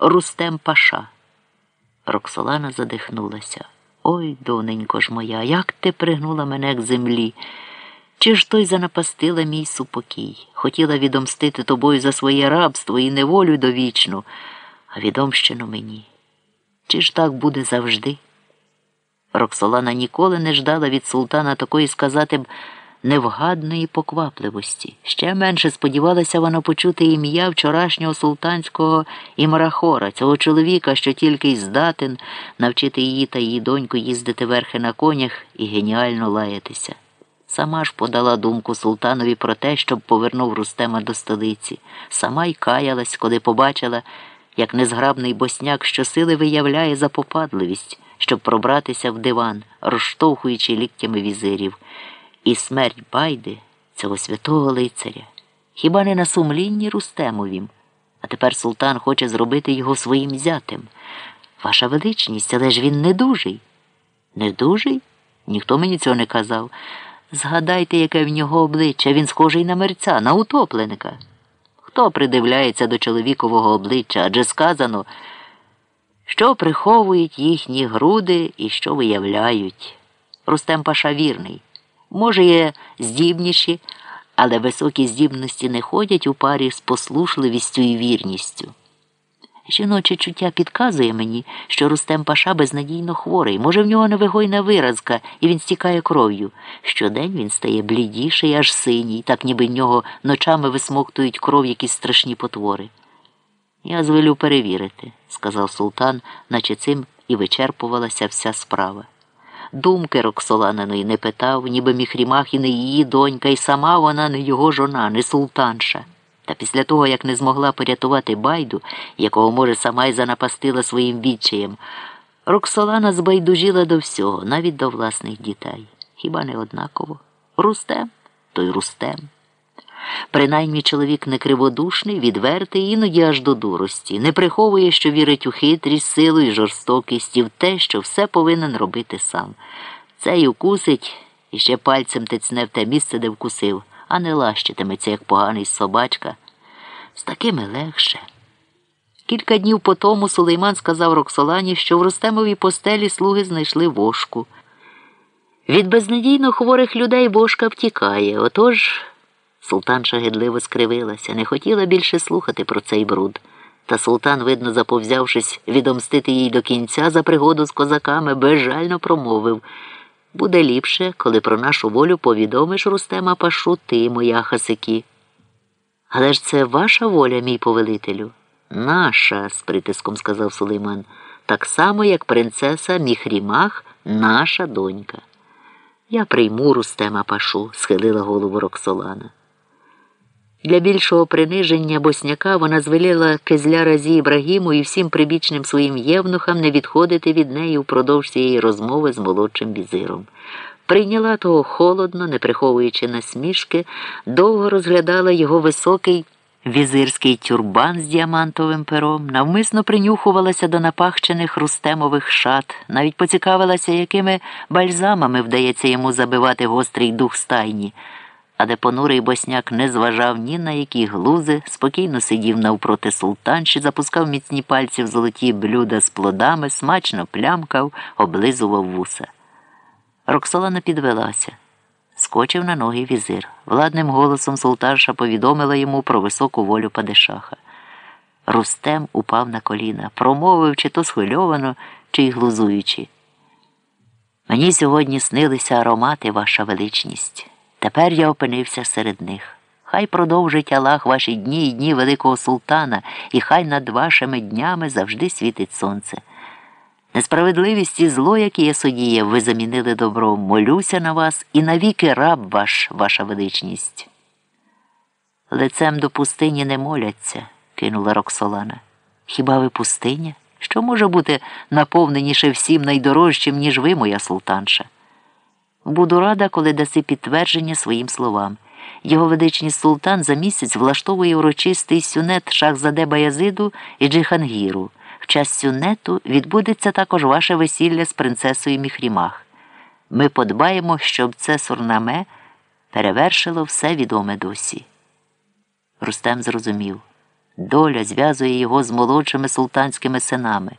Рустем Паша. Роксолана задихнулася. Ой, доненько ж моя, як ти пригнула мене к землі. Чи ж той занапастила мій супокій, хотіла відомстити тобою за своє рабство і неволю довічну, а відомщено мені. Чи ж так буде завжди? Роксолана ніколи не ждала від султана такої сказати б невгадної поквапливості. Ще менше сподівалася вона почути ім'я вчорашнього султанського імрахора, цього чоловіка, що тільки й здатен навчити її та її доньку їздити верхи на конях і геніально лаятися. Сама ж подала думку султанові про те, щоб повернув Рустема до столиці. Сама й каялась, коли побачила, як незграбний босняк щосили виявляє запопадливість, щоб пробратися в диван, розштовхуючи ліктями візирів. І смерть байди, цього святого лицаря, хіба не на сумлінні Рустемовім? А тепер султан хоче зробити його своїм зятем. Ваша величність, але ж він недужий. Недужий? Ніхто мені цього не казав. Згадайте, яке в нього обличчя, він схожий на мерця, на утопленика. Хто придивляється до чоловікового обличчя? Адже сказано, що приховують їхні груди і що виявляють. Рустем Паша вірний. Може, є здібніші, але високі здібності не ходять у парі з послушливістю і вірністю. Жіноче чуття підказує мені, що Рустем Паша безнадійно хворий. Може, в нього невигойна виразка, і він стікає кров'ю. Щодень він стає блідіший, аж синій, так ніби в нього ночами висмоктують кров якісь страшні потвори. Я звелю перевірити, сказав султан, наче цим і вичерпувалася вся справа. Думки Роксоланиної не питав, ніби міхрімах і не її донька, і сама вона не його жона, не султанша. Та після того, як не змогла порятувати байду, якого, може, сама й занапастила своїм відчаєм, Роксолана збайдужила до всього, навіть до власних дітей. Хіба не однаково? Рустем, то й рустем. Принаймні чоловік не криводушний, відвертий, іноді аж до дурості, не приховує, що вірить у хитрість, силу і жорстокість і в те, що все повинен робити сам. Це й укусить і ще пальцем тицне в те місце, де вкусив, а не лащитиметься, як поганий собачка. З такими легше. Кілька днів по тому Сулейман сказав Роксолані, що в Рустемовій постелі слуги знайшли вошку. Від безнадійно хворих людей вошка втікає, отож. Султанша гидливо скривилася, не хотіла більше слухати про цей бруд. Та султан, видно, заповзявшись відомстити їй до кінця за пригоду з козаками, безжально промовив буде ліпше, коли про нашу волю повідомиш Рустема Пашу ти, моя Хасики. Але ж це ваша воля, мій повелителю. Наша, з притиском сказав Сулейман, так само, як принцеса Міхрімах, наша донька. Я прийму Рустема Пашу, схилила голову Роксолана. Для більшого приниження босняка вона звеліла кизля разі Ібрагіму і всім прибічним своїм євнухам не відходити від неї впродовж цієї розмови з молодшим візиром. Прийняла того холодно, не приховуючи насмішки, довго розглядала його високий візирський тюрбан з діамантовим пером, навмисно принюхувалася до напахчених рустемових шат, навіть поцікавилася, якими бальзамами вдається йому забивати гострий дух стайні де понурий босняк не зважав ні на які глузи, спокійно сидів навпроти султанші, запускав міцні пальці в золоті блюда з плодами, смачно плямкав, облизував вуса. Роксолана підвелася. Скочив на ноги візир. Владним голосом султанша повідомила йому про високу волю падишаха. Рустем упав на коліна, промовив чи то схвильовано, чи й глузуючи. Мені сьогодні снилися аромати, ваша величність. Тепер я опинився серед них. Хай продовжить Аллах ваші дні і дні Великого Султана, і хай над вашими днями завжди світить сонце. Несправедливість і зло, яке я судіє, ви замінили добром. Молюся на вас і навіки раб ваш, ваша величність. Лицем до пустині не моляться, кинула Роксолана. Хіба ви пустиня? Що може бути наповненіше всім найдорожчим, ніж ви, моя султанша? Буду рада, коли даси підтвердження своїм словам. Його ведичність султан за місяць влаштовує урочистий сюнет Шахзаде Баязиду і Джихангіру. В час сюнету відбудеться також ваше весілля з принцесою Міхрімах. Ми подбаємо, щоб це сурнаме перевершило все відоме досі. Рустем зрозумів Доля зв'язує його з молодшими султанськими синами.